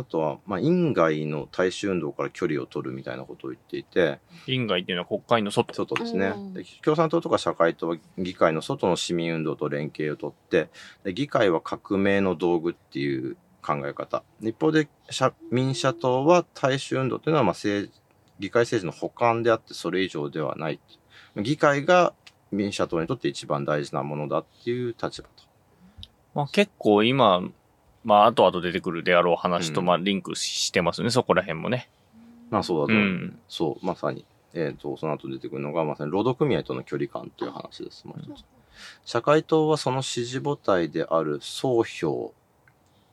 あとは、まあ、院外の大衆運動から距離を取るみたいなことを言っていて、院外っていうのは国会の外。外ですねうん。で共産党とか社会党は議会の外の市民運動と連携を取って、で議会は革命の道具っていう考え方。一方で社民社党は大衆運動というのはまあ政議会政治の補完であってそれ以上ではない。議会が民社党にとって一番大事なものだっていう立場と。まあ結構今、まあ後々出てくるであろう話とうんまあリンクしてますね、そこら辺もね。まあそうだと思う。うん。そう、まさに。えっ、と、その後出てくるのが、まさに労働組合との距離感という話です。もう一つ社会党はその支持母体である総評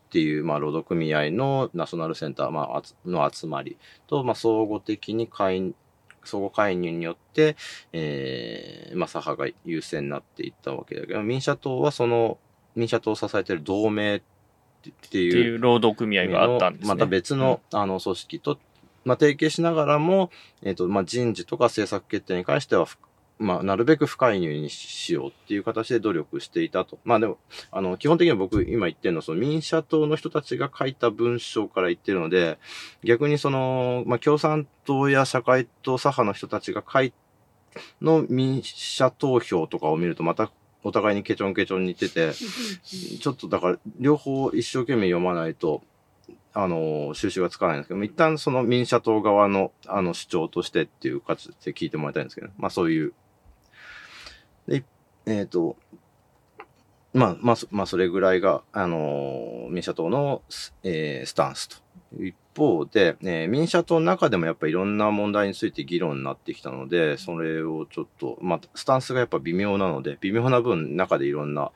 っていう、まあ、労働組合のナショナルセンター、まあ、あつの集まりと、まあ、総合的に介相互介入によって、えーまあ、左派が優勢になっていったわけだけど、民社党はその、民社党を支えている同盟ってっていう労働組合があったんですね。また別の,、あの組織と、まあ、提携しながらも、えっ、と、まあ、人事とか政策決定に関しては、ふまあ、なるべく不介入にしようっていう形で努力していたと。まあでも、あの、基本的には僕今言ってるのは、その民社党の人たちが書いた文章から言ってるので、逆にその、まあ、共産党や社会党左派の人たちが書いの民社投票とかを見ると、またお互いにケチョンケチョンに似てて、ちょっとだから、両方一生懸命読まないと、あの、収集がつかないんですけど、一旦その民社党側の、あの、主張としてっていう形で聞いてもらいたいんですけど、まあそういう。で、えっ、と、まあ、まあ、そまあ、それぐらいが、あの、民社党の、えースタンスと。一方で、えー民社党の中でもやっぱいろんな問題について議論になってきたので、それをちょっと、まあ、スタンスがやっぱ微妙なので、微妙な分、中でいろんな、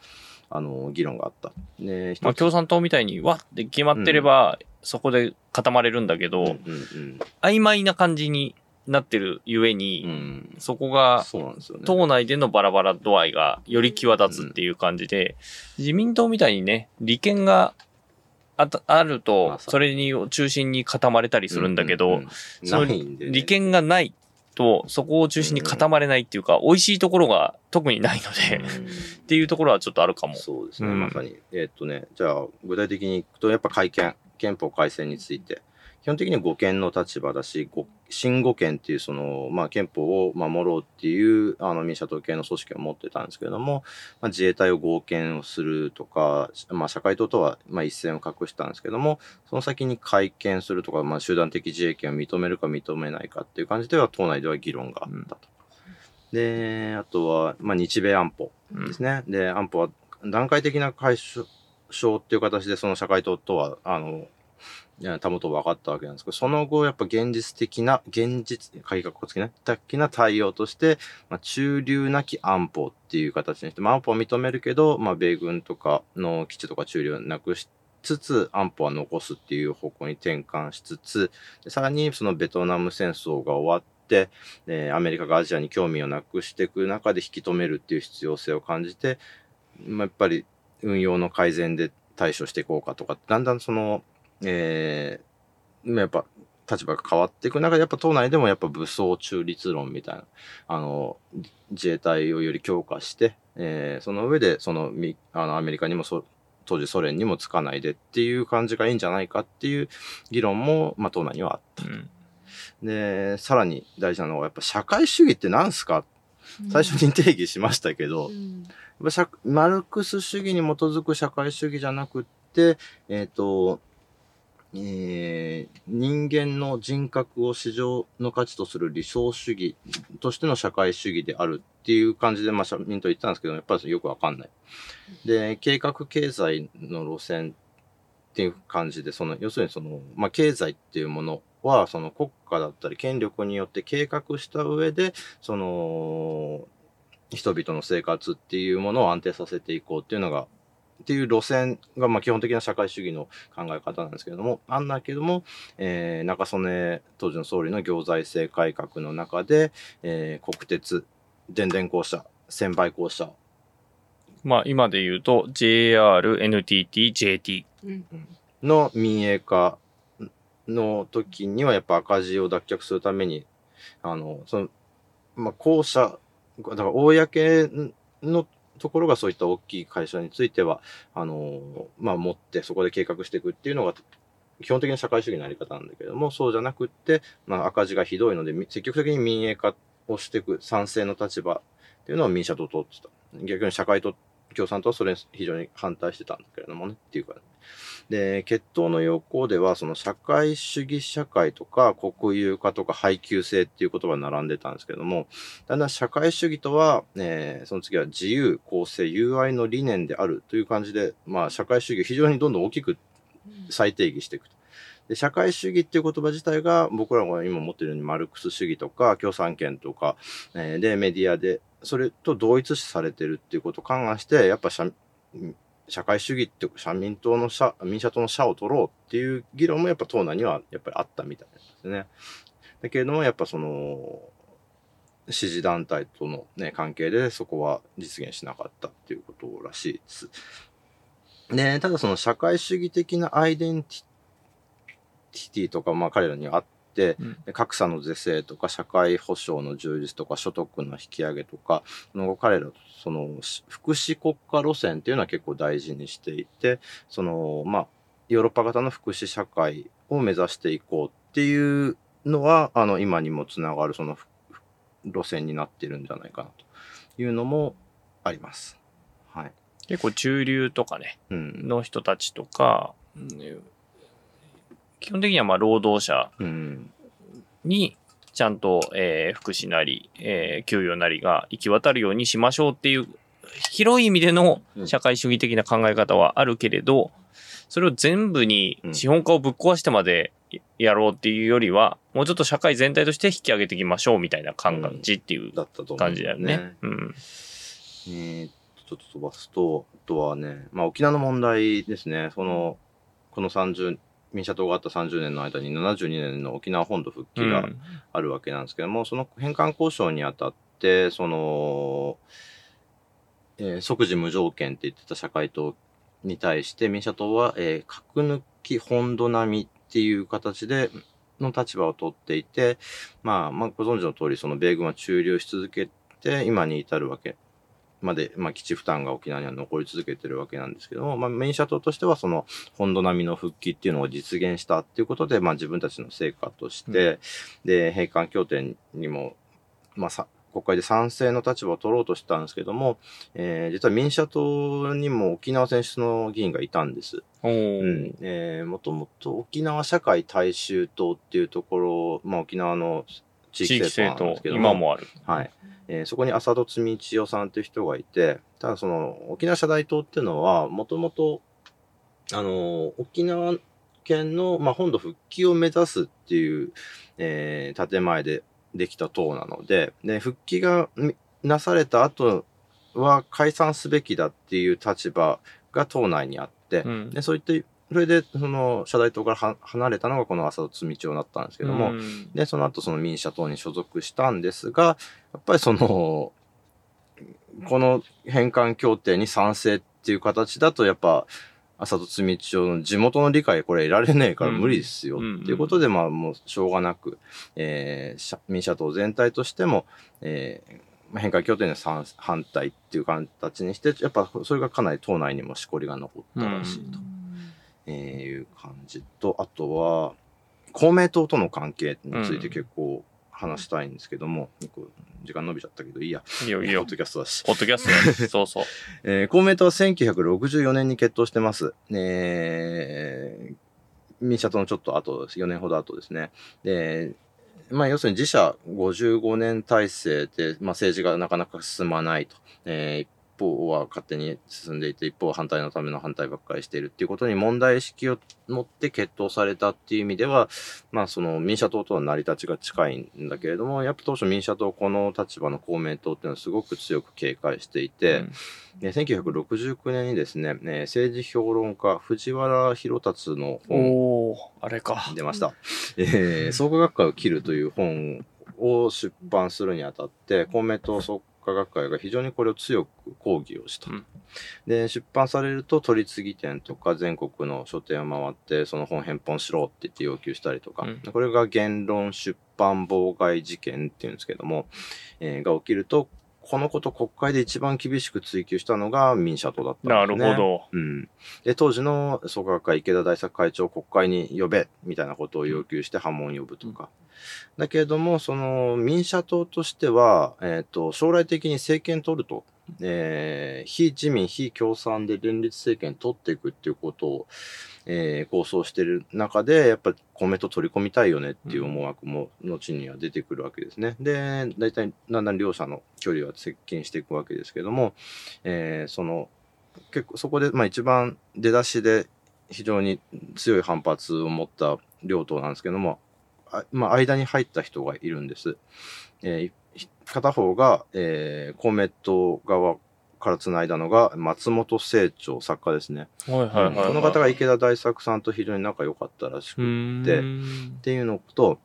あの、議論があった。ね、まあ、共産党みたいにわって決まってれば、そこで固まれるんだけど、うんうん曖昧な感じになってるゆえうん。に、うん。そこがそね。党内でのバラバラ度合いがより際立つっていう感じで、自民党みたいにね、利権があたあるまとあ、それに中心に固まれたりするんだけど、うんうんうんその利権がないと、そこを中心に固まれないっていうか、美味しいところが特にないので、うん。っていうところはちょっとあるかも。そうですね、うん。まさに。えーっとね、じゃあ、具体的にいくと、やっぱ改憲、憲法改正について、基本的に護憲の立場だし、ご新護憲っていう、その、まあ、憲法を守ろうっていう、あの、民社党系の組織を持ってたんですけれども、まあ、自衛隊を合憲をするとか、まあ、社会党とは、まあ、一線を画したんですけども、その先に改憲するとか、まあ、集団的自衛権を認めるか認めないかっていう感じでは、党内では議論があったと。で、あとは、まあ、日米安保ですね。で、安保は段階的な解消っていう形で、その社会党とは、あの、いや保と分かったわけなんですけど、その後、やっぱ現実的な、現実、改革的ない、的な対応として、まあ、中流なき安保っていう形にして、まあ、安保は認めるけど、まあ、米軍とかの基地とか中流をなくしつつ、安保は残すっていう方向に転換しつつ、さらにそのベトナム戦争が終わって、えーアメリカがアジアに興味をなくしていく中で引き止めるっていう必要性を感じて、まあ、やっぱり運用の改善で対処していこうかとか、だんだんその、えーやっぱ立場が変わっていく中で、やっぱ党内でもやっぱ武装中立論みたいな、あの、自衛隊をより強化して、えーその上で、その、みあの、アメリカにもそ、当時ソ連にもつかないでっていう感じがいいんじゃないかっていう議論も、まあ、党内にはあった。うん。で、さらに大事なのは、やっぱ社会主義って何すか？最初に定義しましたけど、うん。やっぱ社マルクス主義に基づく社会主義じゃなくって、えっ、と、えー人間の人格を市場の価値とする理想主義としての社会主義であるっていう感じで、まあ、社民党言ってたんですけど、やっぱりよくわかんない。で、計画経済の路線っていう感じで、その、要するにその、まあ、経済っていうものは、その国家だったり権力によって計画した上で、その、人々の生活っていうものを安定させていこうっていうのが、っていう路線が、まあ、基本的な社会主義の考え方なんですけれども、あんだけども、えー中曽根当時の総理の行財政改革の中で、えー国鉄、電電公社、専売公社、まあ今で言うと JR、NTT、JT。うんの民営化の時にはやっぱ赤字を脱却するために、あの、その、まあ、公社、だから公のところがそういった大きい会社については、あの、まあ、持ってそこで計画していくっていうのが、基本的な社会主義のあり方なんだけども、そうじゃなくって、まあ、赤字がひどいので、積極的に民営化をしていく賛成の立場っていうのを民社党取ってた。逆に社会と共産党はそれに非常に反対してたんだけれどもね、っていうか、ね、で、決闘の要項では、その社会主義社会とか国有化とか配給制っていう言葉が並んでたんですけども、だんだん社会主義とは、えー、その次は自由、公正、友愛の理念であるという感じで、まあ社会主義を非常にどんどん大きく再定義していくと。で社会主義っていう言葉自体が僕らが今持ってるようにマルクス主義とか共産権とか、えー、でメディアでそれと同一視されてるっていうことを勘案してやっぱ社社会主義って社民党の社民社党の社を取ろうっていう議論もやっぱ党内にはやっぱりあったみたいですね。だけれどもやっぱその支持団体との、ね、関係でそこは実現しなかったっていうことらしいです。で、ただその社会主義的なアイデンティティとか、まあ彼らにあって、うん、格差の是正とか社会保障の充実とか所得の引き上げとか、の彼らその福祉国家路線っていうのは結構大事にしていて、その、まあ、ヨーロッパ型の福祉社会を目指していこうっていうのは、あの、今にもつながるその路線になっているんじゃないかなというのもあります。はい。結構中流とかね、うん、の人たちとか、基本的にはまあ労働者にちゃんと、えー、福祉なり、えー、給与なりが行き渡るようにしましょうっていう広い意味での社会主義的な考え方はあるけれど、それを全部に資本家をぶっ壊してまでやろうっていうよりは、もうちょっと社会全体として引き上げていきましょうみたいな感じっていう感じだよね。うん。えー、ちょっと飛ばすと、あとはね、まあ沖縄の問題ですね。その、この30、民社党があった30年の間に72年の沖縄本土復帰があるわけなんですけども、うん、その返還交渉にあたって、その、えー、即時無条件って言ってた社会党に対して民社党は、えー、核抜き本土並みっていう形で、の立場を取っていて、まあ、まあ、ご存知の通り、その米軍は駐留し続けて、今に至るわけまで、まあ、基地負担が沖縄には残り続けてるわけなんですけども、まあ、メインシャトルとしては、その、本土並みの復帰っていうのを実現したっていうことで、まあ、自分たちの成果として、うん、で、閉館協定にも、まあ、さ、国会で賛成の立場を取ろうとしたんですけども、えー、実は民社党にも沖縄選出の議員がいたんです。うん。えー、もともと沖縄社会大衆党っていうところ、まあ沖縄の地域政党なんですけど今もある。はい。えー、そこに浅戸積千代さんという人がいて、ただその沖縄社大党っていうのは、もともと、あの、沖縄県の、まあ、本土復帰を目指すっていう、えー、建前でできた党なので、で、復帰がなされた後は解散すべきだっていう立場が党内にあって、うん、でそういったそれで、その、社大党から離れたのがこの浅戸積町だったんですけども、うん、で、その後その民社党に所属したんですが、やっぱりその、この返還協定に賛成っていう形だと、やっぱ、浅戸積町の地元の理解これ得られねえから無理ですよ、っていうことで、まあもうしょうがなく、えー、民社党全体としても、えー、返還協定に反対っていう形にして、やっぱそれがかなり党内にもしこりが残ったらしいと。うんえー、いう感じと、あとは、公明党との関係について結構話したいんですけども、うん、時間伸びちゃったけどいいや。いいよいいよ。ポッドキャストだし。ポッドキャストだし。そうそう。えー、公明党は1964年に決闘してます。えー、民社党のちょっと後です。4年ほど後ですね。で、まあ、要するに自社55年体制で、まあ、政治がなかなか進まないと。えー方は勝手に進んでいて、一方は反対のための反対ばっかりしているっていうことに問題意識を持って決闘されたっていう意味では、まあその民社党とは成り立ちが近いんだけれども、やっぱ当初民社党この立場の公明党っていうのはすごく強く警戒していて、うん。で1969年にですね、ね政治評論家藤原弘達の本あれか。出ました。えー、創価学会を切るという本を出版するにあたって、公明党創科学会が非常にこれを強く抗議をした。うん、で、出版されると取り次ぎ店とか全国の書店を回ってその本返本しろって言って要求したりとか、うん、これが言論出版妨害事件っていうんですけども、えー、が起きると、このこと国会で一番厳しく追及したのが民社党だったんですね。なるほど。うん。で、当時の創価学会池田大作会長を国会に呼べ、みたいなことを要求して波紋呼ぶとか。だけれども、その民社党としては、えっ、ー、と、将来的に政権取ると。えー、非自民、非共産で連立政権取っていくっていうことを、えー、構想してる中で、やっぱり公明党取り込みたいよねっていう思惑も後には出てくるわけですね。で、大体だんだん両者の距離は接近していくわけですけども、えー、その、結構そこで、まあ一番出だしで非常に強い反発を持った両党なんですけども、あまあ間に入った人がいるんです。えー、片方が、えー、公明党側から繋いだのが、松本清張作家ですね。はいはいはい、はい、この方が池田大作さんと非常に仲良かったらしくて、っていうのと、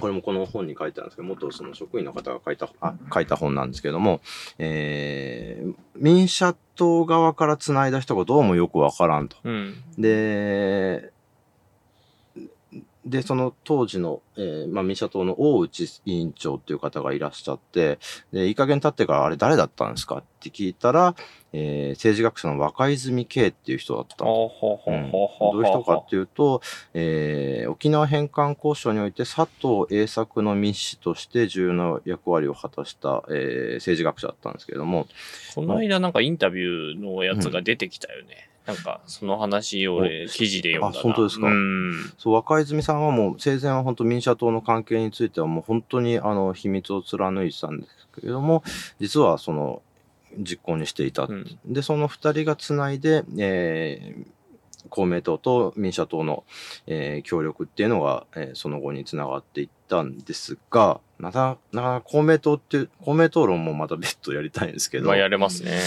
これもこの本に書いてあるんですけど、元その職員の方が書いた、あ書いた本なんですけども、えー、民社党側から繋いだ人がどうもよくわからんと。うん、で、で、その当時の、えー、まあ、民社党の大内委員長っていう方がいらっしゃって、で、いい加減経ってからあれ誰だったんですか？って聞いたら、えー、政治学者の若泉圭っていう人だったんどういう人かっていうと、えー、沖縄返還交渉において佐藤栄作の密使として重要な役割を果たした、えー、政治学者だったんですけれども。この間なんかインタビューのやつが出てきたよね。なんか、その話を記事で読んだあ、本当ですか？うん。そう、若泉さんはもう、生前は本当民社党の関係についてはもう本当にあの、秘密を貫いてたんですけれども、実はその、実行にしていた。うん、で、その二人がつないで、えー、公明党と民社党の、えー、協力っていうのが、えー、その後につながっていったんですが、また、なかなか公明党っていう、公明党論もまた別途やりたいんですけど。まあやれますね。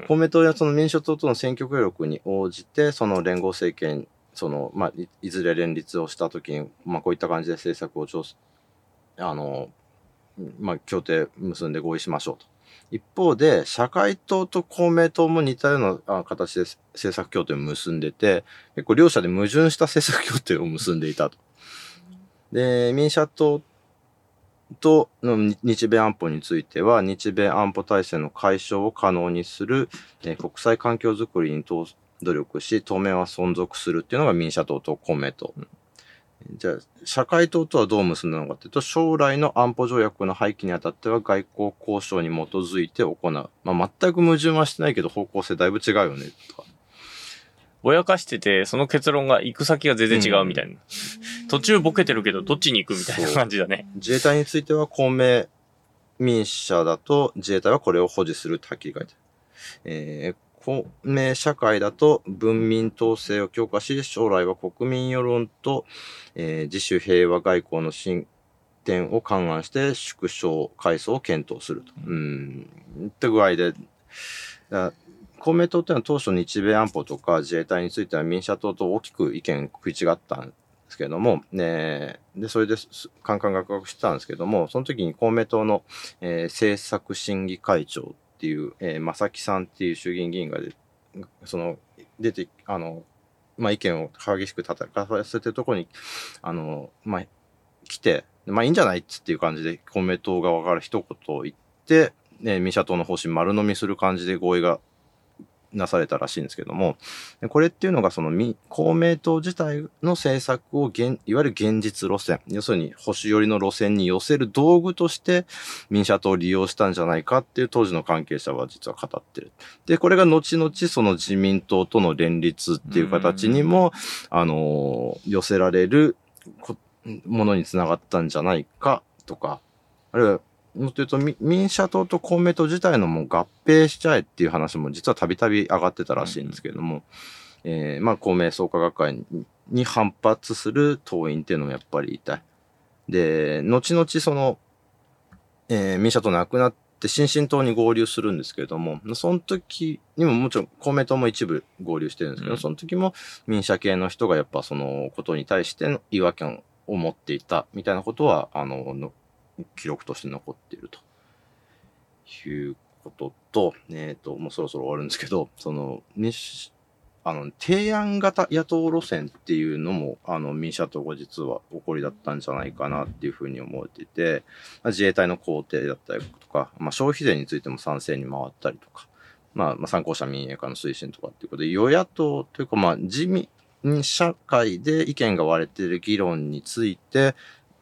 うん、公明党やその民主党との選挙協力に応じて、その連合政権、その、まあい、いずれ連立をしたときに、まあこういった感じで政策を調あの、まあ協定結んで合意しましょうと。一方で、社会党と公明党も似たような形で政策協定を結んでて、結構両者で矛盾した政策協定を結んでいたと。で、民社党との日米安保については、日米安保体制の解消を可能にする、え国際環境づくりに努力し、当面は存続するっていうのが民社党と公明党。じゃあ、社会党とはどう結んだのかというと、将来の安保条約の廃棄にあたっては外交交渉に基づいて行う。まあ、全く矛盾はしてないけど、方向性だいぶ違うよね、とか。ぼやかしてて、その結論が行く先が全然違うみたいな。うん、途中ボケてるけど、どっちに行くみたいな感じだね。自衛隊については、公明民社だと、自衛隊はこれを保持するってはっきり書いてある。えー公明社会だと文民統制を強化し、将来は国民世論と、えー、自主平和外交の進展を勘案して縮小階層を検討すると。うん。って具合で、公明党っていうのは当初日米安保とか自衛隊については民社党と大きく意見食い違ったんですけども、ね、で、それでカンカンガクガクしてたんですけども、その時に公明党の、えー、政策審議会長っていう、えー、正木さんっていう衆議院議員がで、その、出て、あの、まあ、意見を激しく叩かせてるところに、あの、まあ、来て、まあ、いいんじゃないっつっていう感じで、公明党側から一言言って、ね、民社党の方針丸飲みする感じで合意がなされたらしいんですけども、これっていうのがその公明党自体の政策を現、いわゆる現実路線、要するに保守寄りの路線に寄せる道具として民社党を利用したんじゃないかっていう当時の関係者は実は語ってる。で、これが後々その自民党との連立っていう形にも、あの、寄せられるものにつながったんじゃないかとか、あるいはもっと言うと、民社党と公明党自体のもう合併しちゃえっていう話も実はたびたび上がってたらしいんですけれども、うん、えー、まあ公明創価学会に反発する党員っていうのもやっぱりいたい。で、後々その、えー、民社党なくなって新進党に合流するんですけれども、その時にももちろん公明党も一部合流してるんですけど、うん、その時も民社系の人がやっぱそのことに対しての違和感を持っていたみたいなことは、あの、記録として残っていると。いうことと、えっ、ー、と、もうそろそろ終わるんですけど、その、民主あの、提案型野党路線っていうのも、あの、民社党が実は起こりだったんじゃないかなっていうふうに思われていて、ま、自衛隊の工程だったりとか、まあ、消費税についても賛成に回ったりとか、まあ、まあ、参考者民営化の推進とかっていうことで、与野党というか、まあ、自民社会で意見が割れている議論について、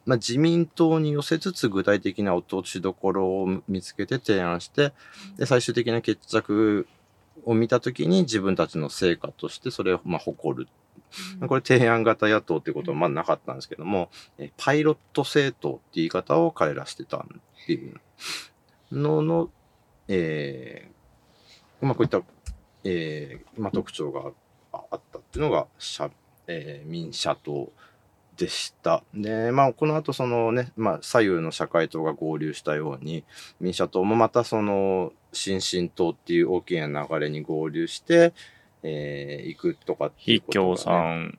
まあ、自民党に寄せつつ具体的な落としどころを見つけて提案して、で、最終的な決着を見たときに自分たちの成果としてそれをまあ誇る。これ提案型野党ってことはまあなかったんですけども、パイロット政党って言い方を彼らしてたっていうのの、えー、まあこういった、えー、まあ特徴があったっていうのが、えー、民社党でした。で、まあ、この後そのね、まあ、左右の社会党が合流したように、民社党もまたその、新進党っていう大きな流れに合流して、えー、行くとかっていうことが、ね、非共産、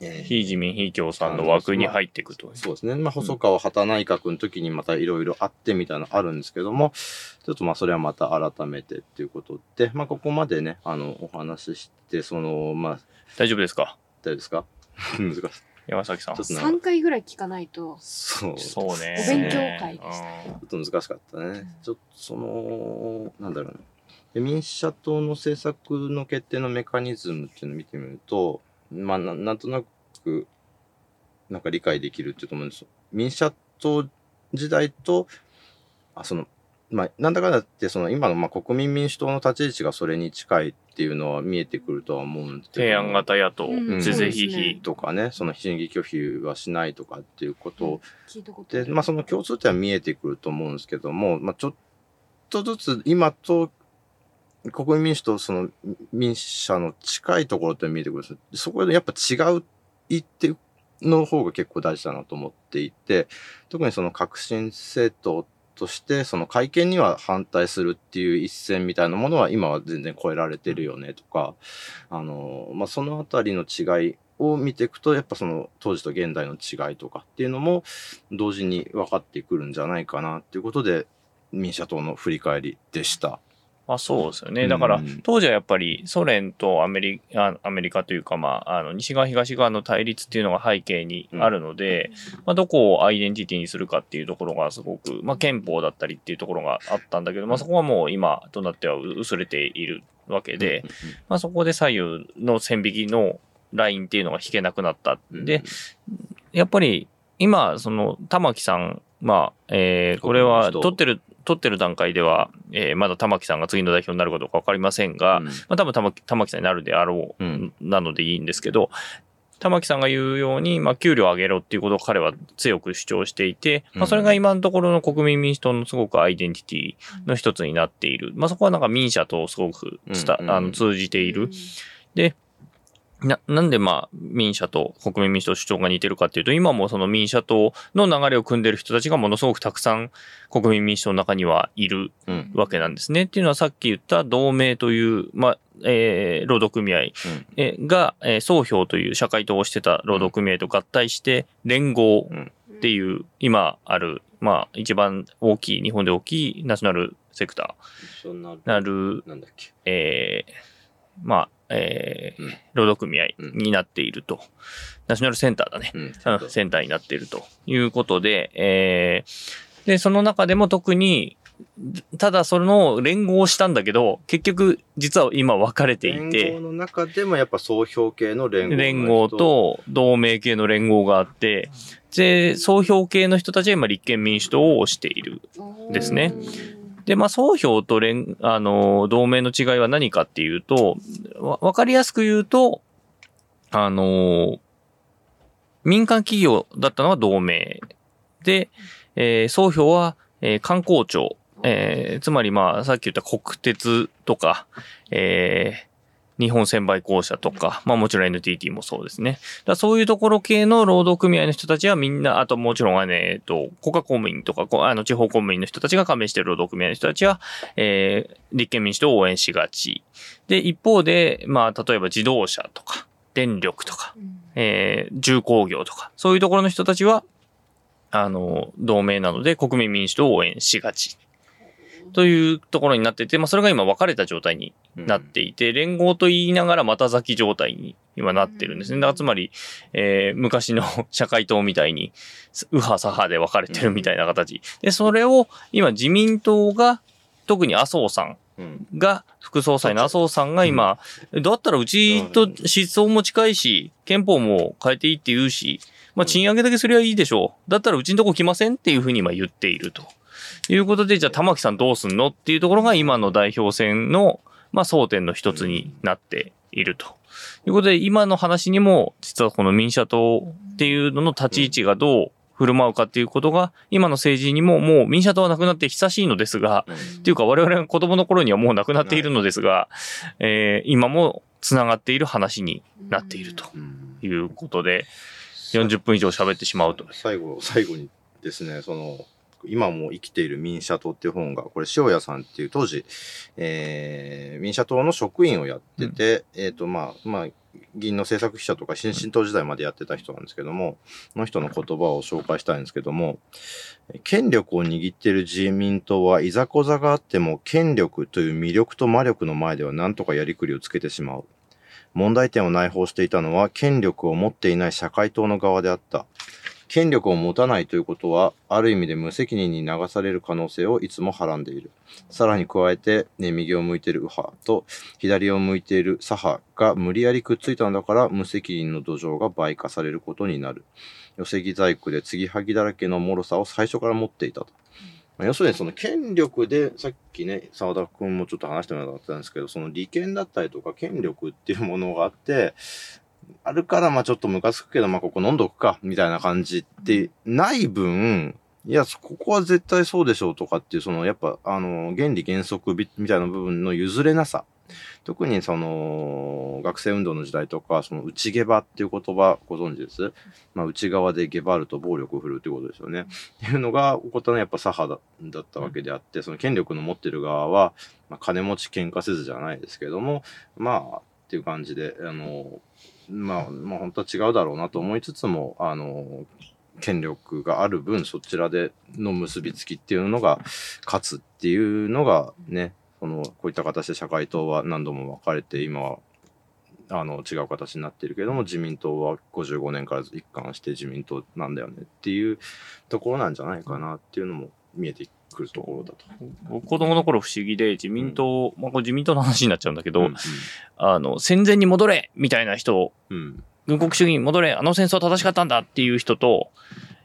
えー、非自民非共産の枠に入っていくと、まあ、そうですね。まあ、細川畑内閣の時にまたいろいろあってみたいなのあるんですけども、ちょっとまあ、それはまた改めてっていうことで、まあ、ここまでね、あの、お話しして、その、まあ、大丈夫ですか？大丈夫ですか？難しい。山崎さん。3回ぐらい聞かないと。そう。そうね。お勉強会でした。ちょっと難しかったね。ちょっとその、なんだろうな。民社党の政策の決定のメカニズムっていうのを見てみると、まあな、なんとなく、なんか理解できるっていうと思うんですよ。民社党時代と、あ、その、まあ、なんだかんだって、その今のまあ国民民主党の立ち位置がそれに近いっていうのは見えてくるとは思うんですけど。提案型野党、是々非々。とかね、その審議拒否はしないとかっていうことで、まあその共通点は見えてくると思うんですけども、まあちょっとずつ今と国民民主党、その民社の近いところって見えてくるんです。そこでやっぱ違う言っての方が結構大事だなと思っていて、特にその革新政党として、その会見には反対するっていう一線みたいなものは今は全然超えられてるよねとか、あの、まあ、その辺りの違いを見ていくと、やっぱその当時と現代の違いとかっていうのも同時に分かってくるんじゃないかなっていうことで、民社党の振り返りでした。まあそうですよね。だから、当時はやっぱりソ連とアメリカ、アメリカというか、まあ、あの、西側東側の対立っていうのが背景にあるので、まあどこをアイデンティティにするかっていうところがすごく、まあ憲法だったりっていうところがあったんだけど、まあそこはもう今となっては薄れているわけで、まあそこで左右の線引きのラインっていうのが引けなくなった。んで、やっぱり今、その玉木さん、まあ、えー、これは撮ってる取ってる段階では、えー、まだ玉木さんが次の代表になるかどうか分かりませんが、うん、まあ、多分玉玉木さんになるであろう、うん、なのでいいんですけど、玉木さんが言うように、まあ、給料上げろっていうことを彼は強く主張していて、まあ、それが今のところの国民民主党のすごくアイデンティティの一つになっている。まあ、そこはなんか民社とすごくつた、あの通じている。で、な、なんでまあ民社と国民民主党主張が似てるかっていうと、今もその民社党の流れを組んでる人たちがものすごくたくさん国民民主党の中にはいるわけなんですね。うん、っていうのはさっき言った同盟という、まあ、えー、労働組合、うん、が、えー、総評という社会党をしてた労働組合と合体して連合っていう、今ある、まあ一番大きい、日本で大きいナショナルセクター。なる、えー、まあえー、労働組合になっていると。ナショナルセンターだね。うん、センターになっているということで、えー、で、その中でも特に、ただその連合をしたんだけど、結局実は今分かれていて。連合の中でもやっぱ総評系の連合。連合と同盟系の連合があって、で、総評系の人たちは今立憲民主党を推しているですね。で、まあ、総評と連、あの、同盟の違いは何かっていうと、わ、わかりやすく言うと、あの、民間企業だったのは同盟。で、えー、総評は、えー、観光庁。えー、つまりまあ、さっき言った国鉄とか、えー、日本専売公社とか、まあもちろん NTT もそうですね。だそういうところ系の労働組合の人たちはみんな、あともちろんね、えっと、国家公務員とか、あの地方公務員の人たちが加盟している労働組合の人たちは、えー、立憲民主党を応援しがち。で、一方で、まあ例えば自動車とか、電力とか、えー、重工業とか、そういうところの人たちは、あの、同盟なので国民民主党を応援しがち。というところになってて、まあ、それが今分かれた状態になっていて、連合と言いながらまた咲き状態に今なってるんですね。だからつまり、えー、昔の 社会党みたいに、右派左派で分かれてるみたいな形。で、それを今自民党が、特に麻生さんが、副総裁の麻生さんが今、だったらうちと思想も近いし、憲法も変えていいって言うし、まあ賃上げだけすりゃいいでしょう。だったらうちのとこ来ませんっていうふうに今言っていると。いうことで、じゃあ玉木さんどうすんのっていうところが今の代表選の、まあ争点の一つになっていると。いうことで、今の話にも、実はこの民社党っていうのの立ち位置がどう振る舞うかっていうことが、今の政治にももう民社党はなくなって久しいのですが、っていうか我々が子供の頃にはもうなくなっているのですが、えー、今も繋がっている話になっていると。いうことで、40分以上喋ってしまうと。最後、最後にですね、その、今も生きている民社党っていう本が、これ、塩谷さんっていう当時、えー、民社党の職員をやってて、うん、えっ、ー、と、まあ、まあ、議員の政策記者とか新進党時代までやってた人なんですけども、の人の言葉を紹介したいんですけども、権力を握っている自民党はいざこざがあっても権力という魅力と魔力の前では何とかやりくりをつけてしまう。問題点を内包していたのは権力を持っていない社会党の側であった。権力を持たないということは、ある意味で無責任に流される可能性をいつもはらんでいる。さらに加えて、ね、右を向いている右派と左を向いている左派が無理やりくっついたのだから、無責任の土壌が倍化されることになる。寄せ木細工で継ぎはぎだらけの脆さを最初から持っていたと。要するにその権力で、さっきね、沢田君もちょっと話してもらったんですけど、その利権だったりとか権力っていうものがあって、あるから、まあちょっとムカつくけど、まあここ飲んどくか、みたいな感じってない分、いや、ここは絶対そうでしょうとかっていう、その、やっぱ、あの、原理原則みたいな部分の譲れなさ。特にその、学生運動の時代とか、その内下場っていう言葉ご存知です？まあ内側で下場ると暴力を振るうっていうことですよね。っていうのが起こったのはやっぱ左派だったわけであって、その権力の持ってる側は、まあ金持ち喧嘩せずじゃないですけども、まあ、っていう感じで、あの、まあ、まあ本当は違うだろうなと思いつつも、あの、権力がある分、そちらでの結びつきっていうのが勝つっていうのがね、その、こういった形で社会党は何度も分かれて、今は、あの、違う形になってるけども、自民党は55年から一貫して自民党なんだよねっていうところなんじゃないかなっていうのも見えてくるところだと。僕子供の頃不思議で自民党、うん、まあこれ自民党の話になっちゃうんだけど、うんうん、あの、戦前に戻れみたいな人、うん、軍国主義に戻れあの戦争は正しかったんだっていう人と、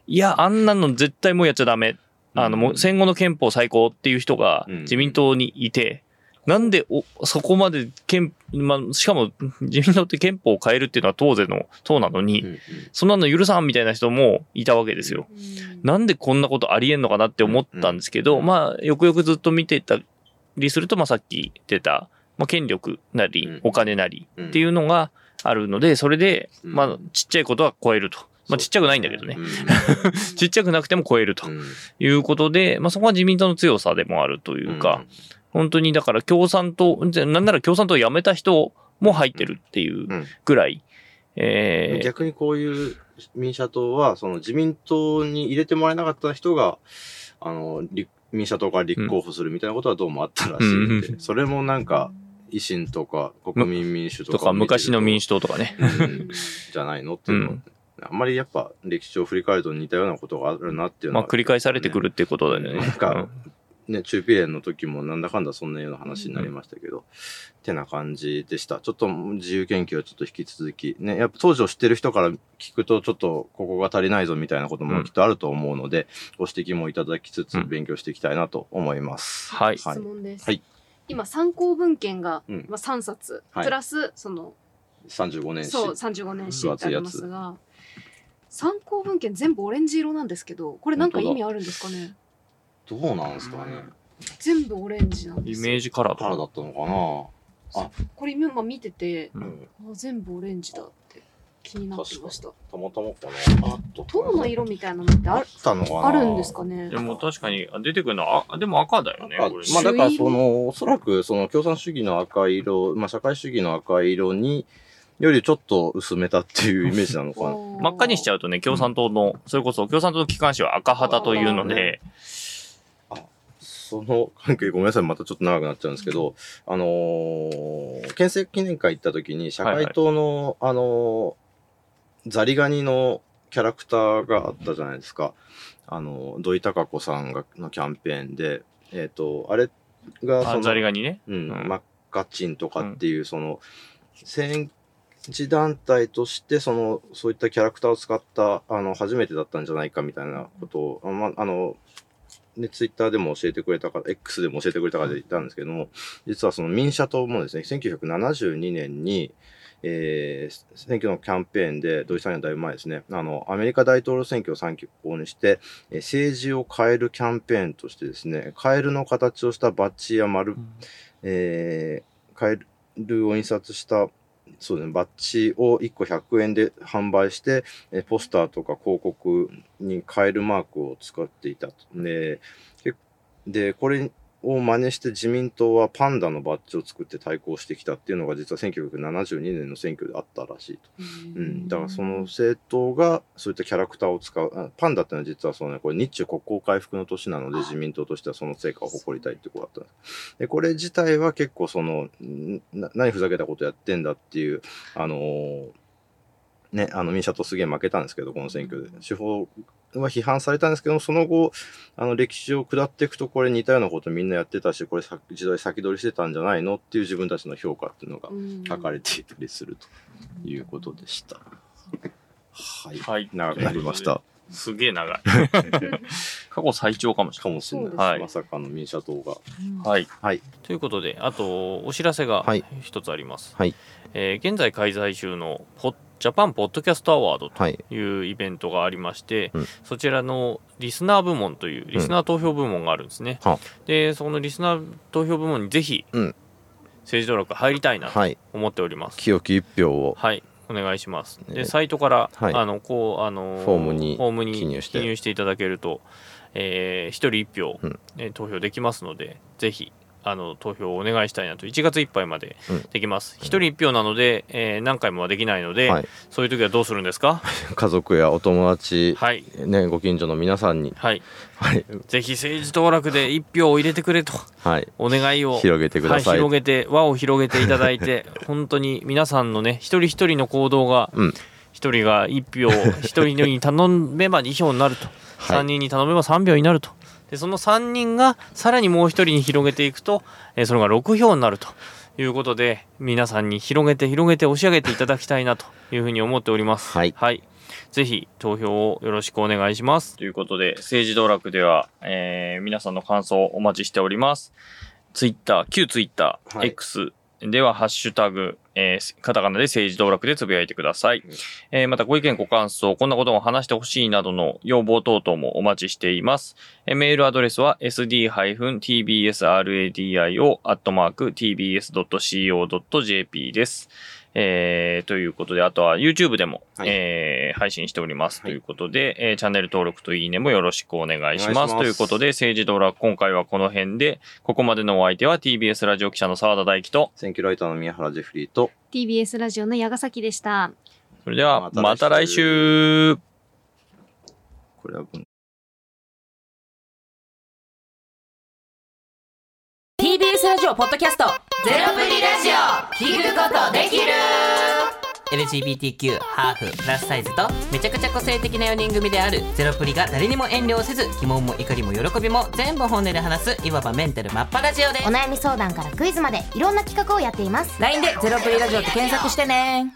いや、あんなの絶対もうやっちゃダメ。あの、もう戦後の憲法最高っていう人が自民党にいて、なんでお、そこまで憲、まあ、しかも自民党って憲法を変えるっていうのは当然の党なのに、うんうん、そんなの許さんみたいな人もいたわけですよ。うん、なんでこんなことありえんのかなって思ったんですけど、うんうん、まあ、よくよくずっと見てたりすると、まあさっき出た、まあ権力なり、お金なりっていうのがあるので、それで、まあちっちゃいことは超えると。まあちっちゃくないんだけどね。ちっちゃくなくても超えるということで、まあそこは自民党の強さでもあるというか、本当にだから共産党、なんなら共産党を辞めた人も入ってるっていうぐらい。うん、えー、逆にこういう民社党は、その自民党に入れてもらえなかった人が、あの、民社党から立候補するみたいなことはどうもあったらしいんで、うん、それもなんか、維新とか国民民主とか。とか昔の民主党とかね。うん、じゃないのっていうの、うん、あんまりやっぱ歴史を振り返ると似たようなことがあるなっていうのは、ね、まあ繰り返されてくるっていうことだよね。なんか、ね、中ピレンの時もなんだかんだそんなような話になりましたけど、うん、ってな感じでした。ちょっと自由研究はちょっと引き続き、ね、やっぱ当時を知ってる人から聞くとちょっとここが足りないぞみたいなこともきっとあると思うので、うん、ご指摘もいただきつつ勉強していきたいなと思います。うん、はい。質問です。はい。今参考文献が、まあ、3冊、プラスその、35年史。そう、35年史ってありますが、参考文献全部オレンジ色なんですけど、これなんか意味あるんですかね？どうなんですかね。全部オレンジなんですイメージカラーカラーだったのかな。あ。これ今見てて、うん、あ全部オレンジだって気になってました。たまたまかな。あ塔の色みたいなのってあったのかな。あるんですかね？でも確かに出てくるのはあでも赤だよねまあだからそのおそらくその共産主義の赤色まあ社会主義の赤色によりちょっと薄めたっていうイメージなのかな。真っ赤にしちゃうとね、共産党の、それこそ共産党の機関紙は赤旗というので、その関係 ごめんなさい、またちょっと長くなっちゃうんですけど、あのー、憲政記念会行った時に、社会党の、はいはい、あのー、ザリガニのキャラクターがあったじゃないですか。あの、土井孝子さんがのキャンペーンで、えっ、ー、と、あれがその、ザリガニね？うん、うん、マッカチンとかっていう、その、戦時団体として、その、そういったキャラクターを使った、あの、初めてだったんじゃないかみたいなことを、あまあ、あの、で、ツイッターでも教えてくれたから、X でも教えてくれたからで言ったんですけども、実はその民社党もですね、1972年に、えー、選挙のキャンペーンで、土井さんにはだいぶ前ですね、あの、アメリカ大統領選挙を参考にして、えー、政治を変えるキャンペーンとしてですね、カエルの形をしたバッジや丸、うん、えー、カエルを印刷したそうですね、バッジを1個100円で販売して、えポスターとか広告に変えるマークを使っていたと。で、でこれを真似して自民党はパンダのバッジを作って対抗してきたっていうのが実は1972年の選挙であったらしいと。うん、だからその政党がそういったキャラクターを使う、パンダっていうのは実はそのね、これ日中国交回復の年なので自民党としてはその成果を誇りたいってことだったんです。で、これ自体は結構その、何ふざけたことやってんだっていう、あのーね、あの民社党すげえ負けたんですけど、この選挙で。司法は批判されたんですけども、その後、あの歴史を下っていくと、これ似たようなことみんなやってたし、これ時代先取りしてたんじゃないのっていう自分たちの評価っていうのが書かれていたりするということでした。はい。はい、長くなりました。すげえ長い。過去最長かもしれない。かもしれない。はい、まさかの民社党が、はい。はい。ということで、あと、お知らせが一つあります。はい。えー、現在開催中のポッジャパンポッドキャストアワードというイベントがありまして、はいうん、そちらのリスナー部門というリスナー投票部門があるんですね。うん、で、そのリスナー投票部門にぜひ、政治登録入りたいなと思っております。清き一票を。はい。お願いします。で、サイトから、はい、あの、こう、あの、フォームに、フォームに記入していただけると、えー、一人一票、うん、え投票できますので、ぜひあの投票をお願いしたいなと。1月いっぱいまでできます。一、うん、1人1票なので、えー、何回もはできないので、はい、そういう時はどうするんですか？家族やお友達、はい。ね、ご近所の皆さんに、はい。はい、ぜひ政治当落で1票を入れてくれと、はい、お願いを広げてください、はい、広げて輪を広げていただいて 本当に皆さんのね一人一人の行動が、うん、1人が1票1人に頼めば2票になると、はい、3人に頼めば3票になると。でその3人がさらにもう1人に広げていくと、えー、それが6票になるということで皆さんに広げて広げて押し上げていただきたいなというふうに思っております。はい、はいぜひ投票をよろしくお願いします。ということで、政治道楽では、えー、皆さんの感想をお待ちしております。ツイッター、旧ツイッター、はい、X では、ハッシュタグ、えー、カタカナで政治道楽でつぶやいてください。えー、またご意見ご感想、こんなことも話してほしいなどの要望等々もお待ちしています。えー、メールアドレスは sd-tbsradio.tbs.co.jp です。えー、ということで、あとは YouTube でも、はい、えー、配信しております。ということで、えー、チャンネル登録といいねもよろしくお願いします。ということで、政治道楽、今回はこの辺で、ここまでのお相手は TBS ラジオ記者の澤田大樹と、選挙ライターの宮原ジェフリーと、TBS ラジオの矢ヶ崎でした。それでは、また来週これは TBS ラジオポッドキャスト。ゼロプリラジオ。聞くことできる。LGBTQ、ハーフ、プラスサイズとめちゃくちゃ個性的な4人組であるゼロプリが誰にも遠慮せず疑問も怒りも喜びも全部本音で話すいわばメンタルマッパラジオです。お悩み相談からクイズまでいろんな企画をやっています。LINE でゼロプリラジオって検索してね